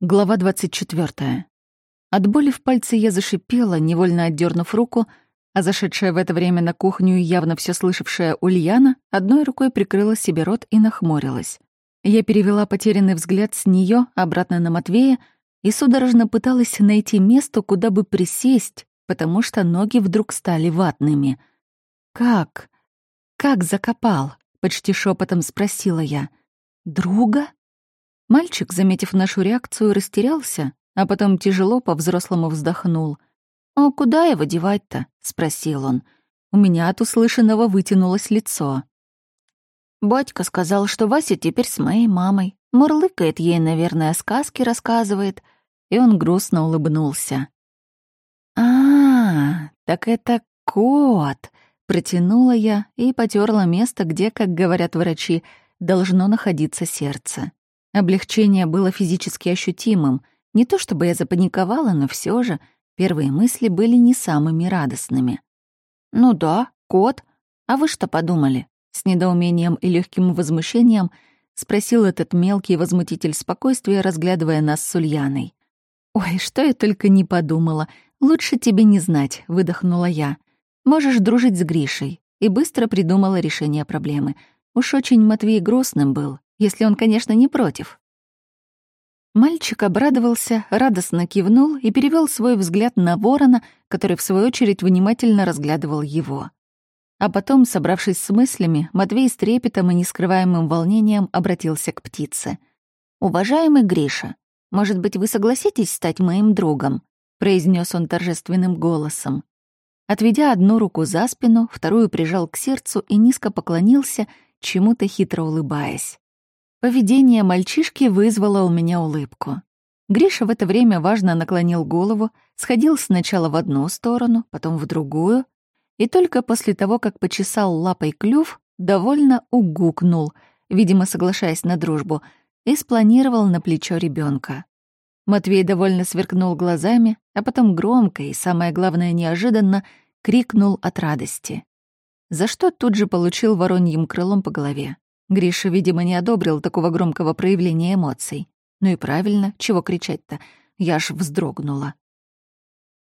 Глава 24. От боли в пальце я зашипела, невольно отдернув руку, а зашедшая в это время на кухню явно все слышавшая Ульяна одной рукой прикрыла себе рот и нахмурилась. Я перевела потерянный взгляд с нее обратно на Матвея и судорожно пыталась найти место, куда бы присесть, потому что ноги вдруг стали ватными. «Как? Как закопал?» — почти шепотом спросила я. «Друга?» Мальчик, заметив нашу реакцию, растерялся, а потом тяжело по-взрослому вздохнул. «А куда его девать-то?» — спросил он. У меня от услышанного вытянулось лицо. «Батька сказал, что Вася теперь с моей мамой. Мурлыкает ей, наверное, сказки рассказывает». И он грустно улыбнулся. «А, так это кот!» — протянула я и потерла место, где, как говорят врачи, должно находиться сердце. Облегчение было физически ощутимым. Не то чтобы я запаниковала, но все же первые мысли были не самыми радостными. «Ну да, кот. А вы что подумали?» С недоумением и легким возмущением спросил этот мелкий возмутитель спокойствия, разглядывая нас с Ульяной. «Ой, что я только не подумала. Лучше тебе не знать», — выдохнула я. «Можешь дружить с Гришей». И быстро придумала решение проблемы. Уж очень Матвей грустным был, если он, конечно, не против. Мальчик обрадовался, радостно кивнул и перевел свой взгляд на ворона, который, в свою очередь, внимательно разглядывал его. А потом, собравшись с мыслями, Матвей с трепетом и нескрываемым волнением обратился к птице. «Уважаемый Гриша, может быть, вы согласитесь стать моим другом?» — произнес он торжественным голосом. Отведя одну руку за спину, вторую прижал к сердцу и низко поклонился, чему-то хитро улыбаясь. Поведение мальчишки вызвало у меня улыбку. Гриша в это время важно наклонил голову, сходил сначала в одну сторону, потом в другую, и только после того, как почесал лапой клюв, довольно угукнул, видимо, соглашаясь на дружбу, и спланировал на плечо ребенка. Матвей довольно сверкнул глазами, а потом громко и, самое главное, неожиданно крикнул от радости. За что тут же получил вороньим крылом по голове. Гриша, видимо, не одобрил такого громкого проявления эмоций. Ну и правильно, чего кричать-то? Я аж вздрогнула.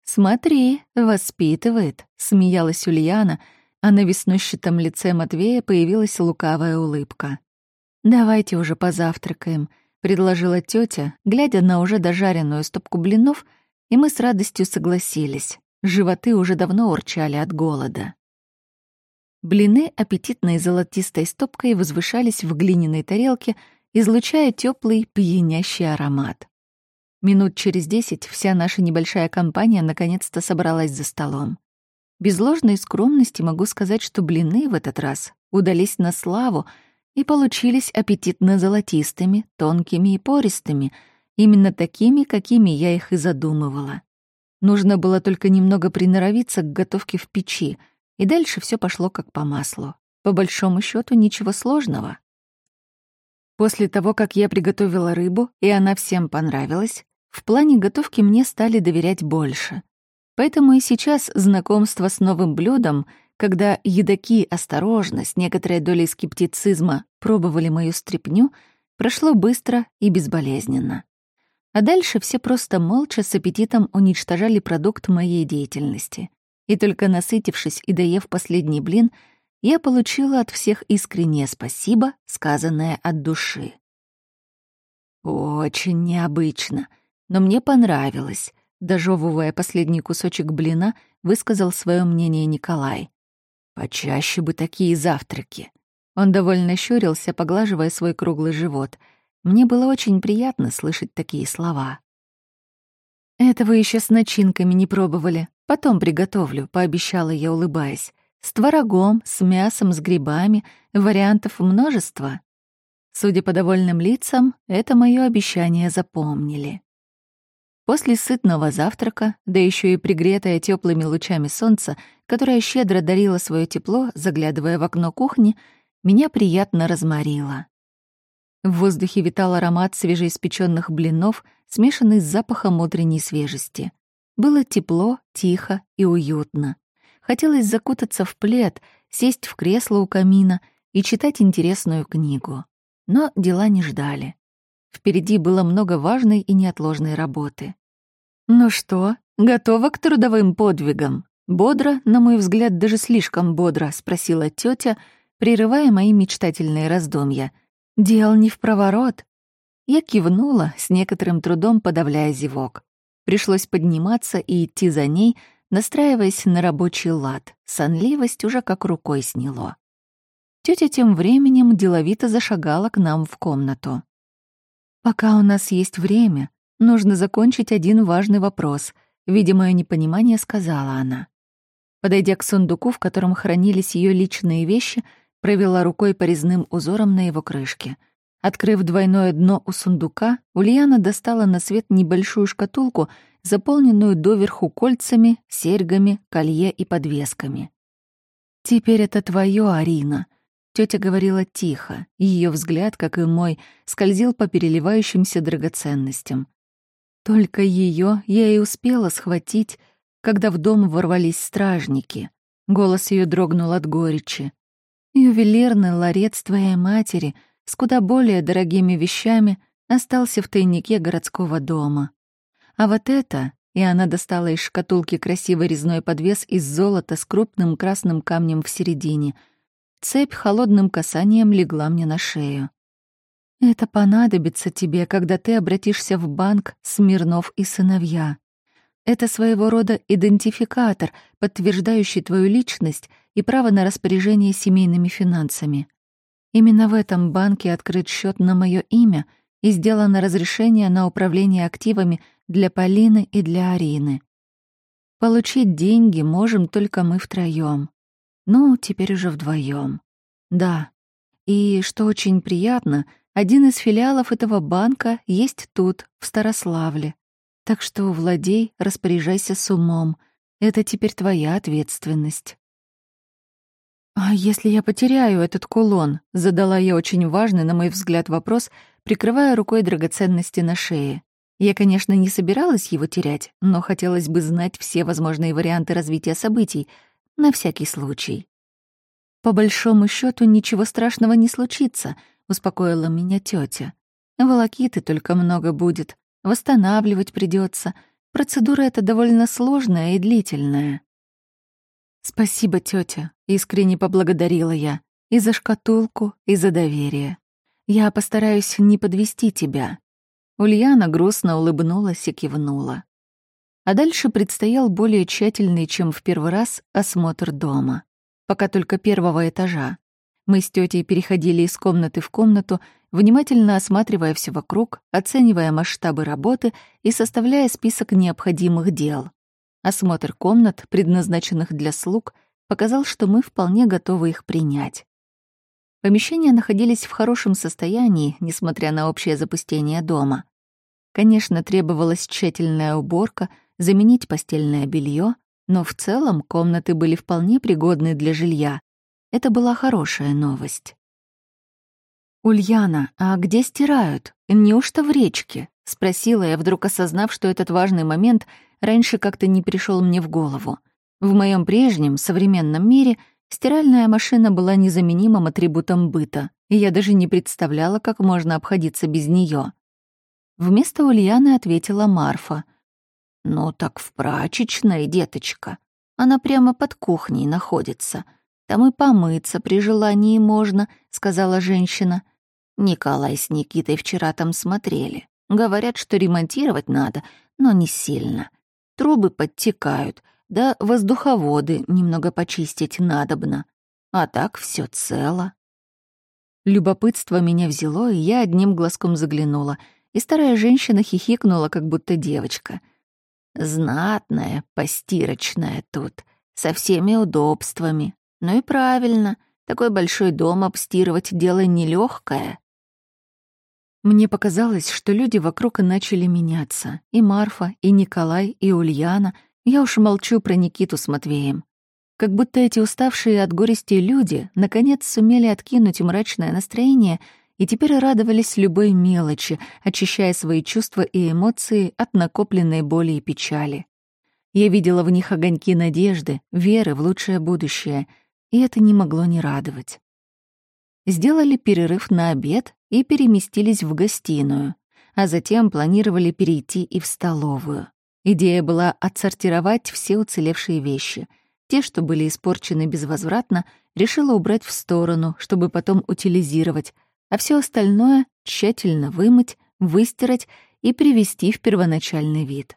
«Смотри, воспитывает», — смеялась Ульяна, а на веснущатом лице Матвея появилась лукавая улыбка. «Давайте уже позавтракаем», — предложила тетя, глядя на уже дожаренную стопку блинов, и мы с радостью согласились. Животы уже давно урчали от голода. Блины аппетитной золотистой стопкой возвышались в глиняной тарелке, излучая теплый пьянящий аромат. Минут через десять вся наша небольшая компания наконец-то собралась за столом. Без ложной скромности могу сказать, что блины в этот раз удались на славу и получились аппетитно-золотистыми, тонкими и пористыми, именно такими, какими я их и задумывала. Нужно было только немного приноровиться к готовке в печи — и дальше все пошло как по маслу. По большому счету ничего сложного. После того, как я приготовила рыбу, и она всем понравилась, в плане готовки мне стали доверять больше. Поэтому и сейчас знакомство с новым блюдом, когда едоки осторожно, с некоторой долей скептицизма, пробовали мою стряпню, прошло быстро и безболезненно. А дальше все просто молча с аппетитом уничтожали продукт моей деятельности. И только насытившись и доев последний блин, я получила от всех искреннее спасибо, сказанное от души. Очень необычно, но мне понравилось. Дожевывая последний кусочек блина, высказал свое мнение Николай. Почаще бы такие завтраки. Он довольно щурился, поглаживая свой круглый живот. Мне было очень приятно слышать такие слова. «Это вы еще с начинками не пробовали. Потом приготовлю», — пообещала я, улыбаясь. «С творогом, с мясом, с грибами. Вариантов множество». Судя по довольным лицам, это мое обещание запомнили. После сытного завтрака, да еще и пригретая теплыми лучами солнца, которое щедро дарило свое тепло, заглядывая в окно кухни, меня приятно разморило. В воздухе витал аромат свежеиспеченных блинов, смешанный с запахом утренней свежести. Было тепло, тихо и уютно. Хотелось закутаться в плед, сесть в кресло у камина и читать интересную книгу. Но дела не ждали. Впереди было много важной и неотложной работы. «Ну что, готова к трудовым подвигам?» Бодро, на мой взгляд, даже слишком бодро, спросила тетя, прерывая мои мечтательные раздумья. «Дел не в проворот». Я кивнула, с некоторым трудом подавляя зевок. Пришлось подниматься и идти за ней, настраиваясь на рабочий лад. Сонливость уже как рукой сняло. Тетя тем временем деловито зашагала к нам в комнату. «Пока у нас есть время, нужно закончить один важный вопрос», — видимое непонимание сказала она. Подойдя к сундуку, в котором хранились ее личные вещи, провела рукой по резным узорам на его крышке. Открыв двойное дно у сундука, Ульяна достала на свет небольшую шкатулку, заполненную доверху кольцами, серьгами, колье и подвесками. «Теперь это твое, Арина», — тетя говорила тихо, ее взгляд, как и мой, скользил по переливающимся драгоценностям. Только ее я и успела схватить, когда в дом ворвались стражники. Голос ее дрогнул от горечи. Ювелирный ларец твоей матери с куда более дорогими вещами остался в тайнике городского дома. А вот это, и она достала из шкатулки красивый резной подвес из золота с крупным красным камнем в середине. Цепь холодным касанием легла мне на шею. Это понадобится тебе, когда ты обратишься в банк Смирнов и сыновья. Это своего рода идентификатор, подтверждающий твою личность и право на распоряжение семейными финансами. Именно в этом банке открыт счет на мое имя и сделано разрешение на управление активами для Полины и для Арины. Получить деньги можем только мы втроем. Ну, теперь уже вдвоем. Да. И, что очень приятно, один из филиалов этого банка есть тут, в Старославле. Так что владей, распоряжайся с умом. Это теперь твоя ответственность. «А если я потеряю этот кулон?» — задала я очень важный, на мой взгляд, вопрос, прикрывая рукой драгоценности на шее. Я, конечно, не собиралась его терять, но хотелось бы знать все возможные варианты развития событий, на всякий случай. «По большому счету ничего страшного не случится», — успокоила меня тетя. «Волокиты только много будет восстанавливать придется. Процедура эта довольно сложная и длительная. «Спасибо, тетя, искренне поблагодарила я. И за шкатулку, и за доверие. Я постараюсь не подвести тебя». Ульяна грустно улыбнулась и кивнула. А дальше предстоял более тщательный, чем в первый раз, осмотр дома. Пока только первого этажа. Мы с тетей переходили из комнаты в комнату, внимательно осматривая все вокруг, оценивая масштабы работы и составляя список необходимых дел. Осмотр комнат, предназначенных для слуг, показал, что мы вполне готовы их принять. Помещения находились в хорошем состоянии, несмотря на общее запустение дома. Конечно, требовалась тщательная уборка, заменить постельное белье, но в целом комнаты были вполне пригодны для жилья. Это была хорошая новость. «Ульяна, а где стирают? Неужто в речке?» — спросила я, вдруг осознав, что этот важный момент раньше как-то не пришел мне в голову. В моем прежнем, современном мире стиральная машина была незаменимым атрибутом быта, и я даже не представляла, как можно обходиться без нее. Вместо Ульяны ответила Марфа. «Ну так в прачечной, деточка. Она прямо под кухней находится. Там и помыться при желании можно», — сказала женщина. Николай с Никитой вчера там смотрели. Говорят, что ремонтировать надо, но не сильно. Трубы подтекают, да воздуховоды немного почистить надобно. А так все цело. Любопытство меня взяло, и я одним глазком заглянула, и старая женщина хихикнула, как будто девочка. Знатная, постирочная тут, со всеми удобствами. Ну и правильно, такой большой дом обстирывать дело нелегкое. Мне показалось, что люди вокруг начали меняться. И Марфа, и Николай, и Ульяна. Я уж молчу про Никиту с Матвеем. Как будто эти уставшие от горести люди наконец сумели откинуть мрачное настроение и теперь радовались любой мелочи, очищая свои чувства и эмоции от накопленной боли и печали. Я видела в них огоньки надежды, веры в лучшее будущее, и это не могло не радовать сделали перерыв на обед и переместились в гостиную. а затем планировали перейти и в столовую. Идея была отсортировать все уцелевшие вещи. Те, что были испорчены безвозвратно, решила убрать в сторону, чтобы потом утилизировать, а все остальное тщательно вымыть, выстирать и привести в первоначальный вид.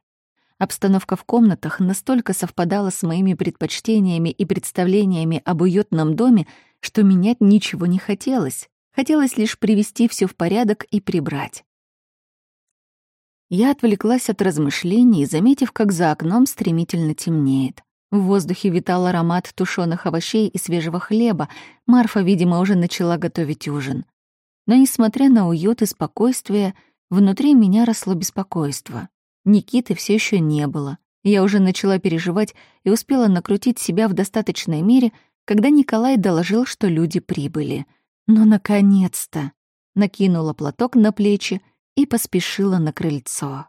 Обстановка в комнатах настолько совпадала с моими предпочтениями и представлениями об уютном доме, что менять ничего не хотелось. Хотелось лишь привести все в порядок и прибрать. Я отвлеклась от размышлений, заметив, как за окном стремительно темнеет. В воздухе витал аромат тушеных овощей и свежего хлеба. Марфа, видимо, уже начала готовить ужин. Но, несмотря на уют и спокойствие, внутри меня росло беспокойство. Никиты все еще не было. Я уже начала переживать и успела накрутить себя в достаточной мере, когда Николай доложил, что люди прибыли. Но, наконец-то! Накинула платок на плечи и поспешила на крыльцо.